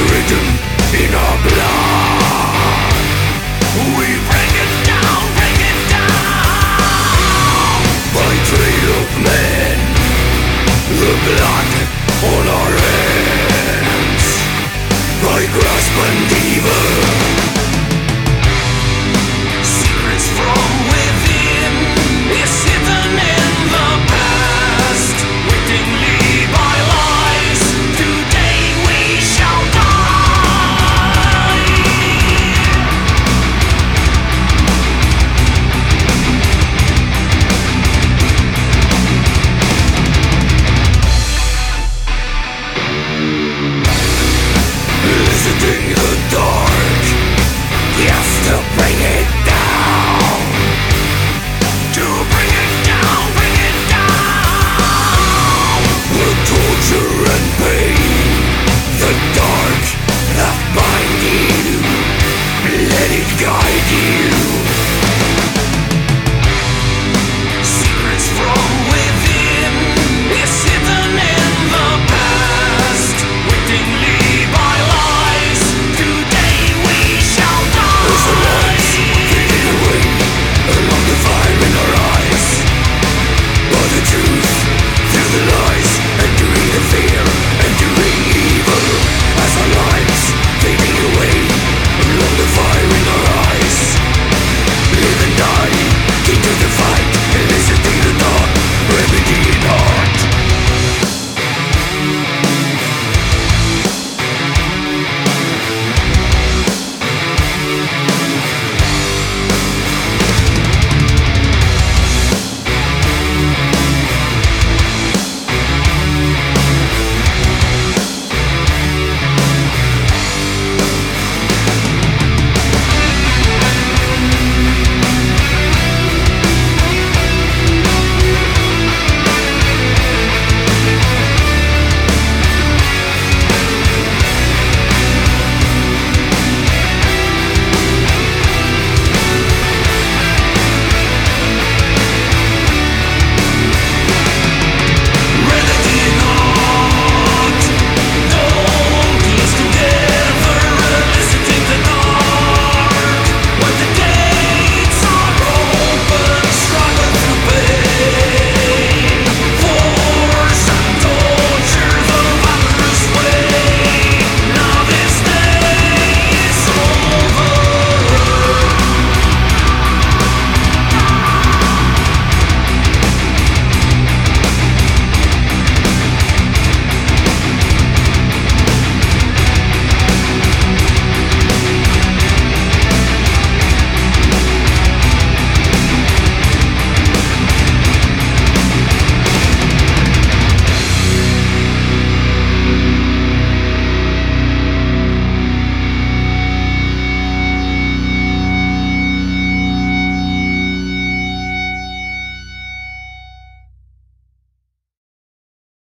Surrender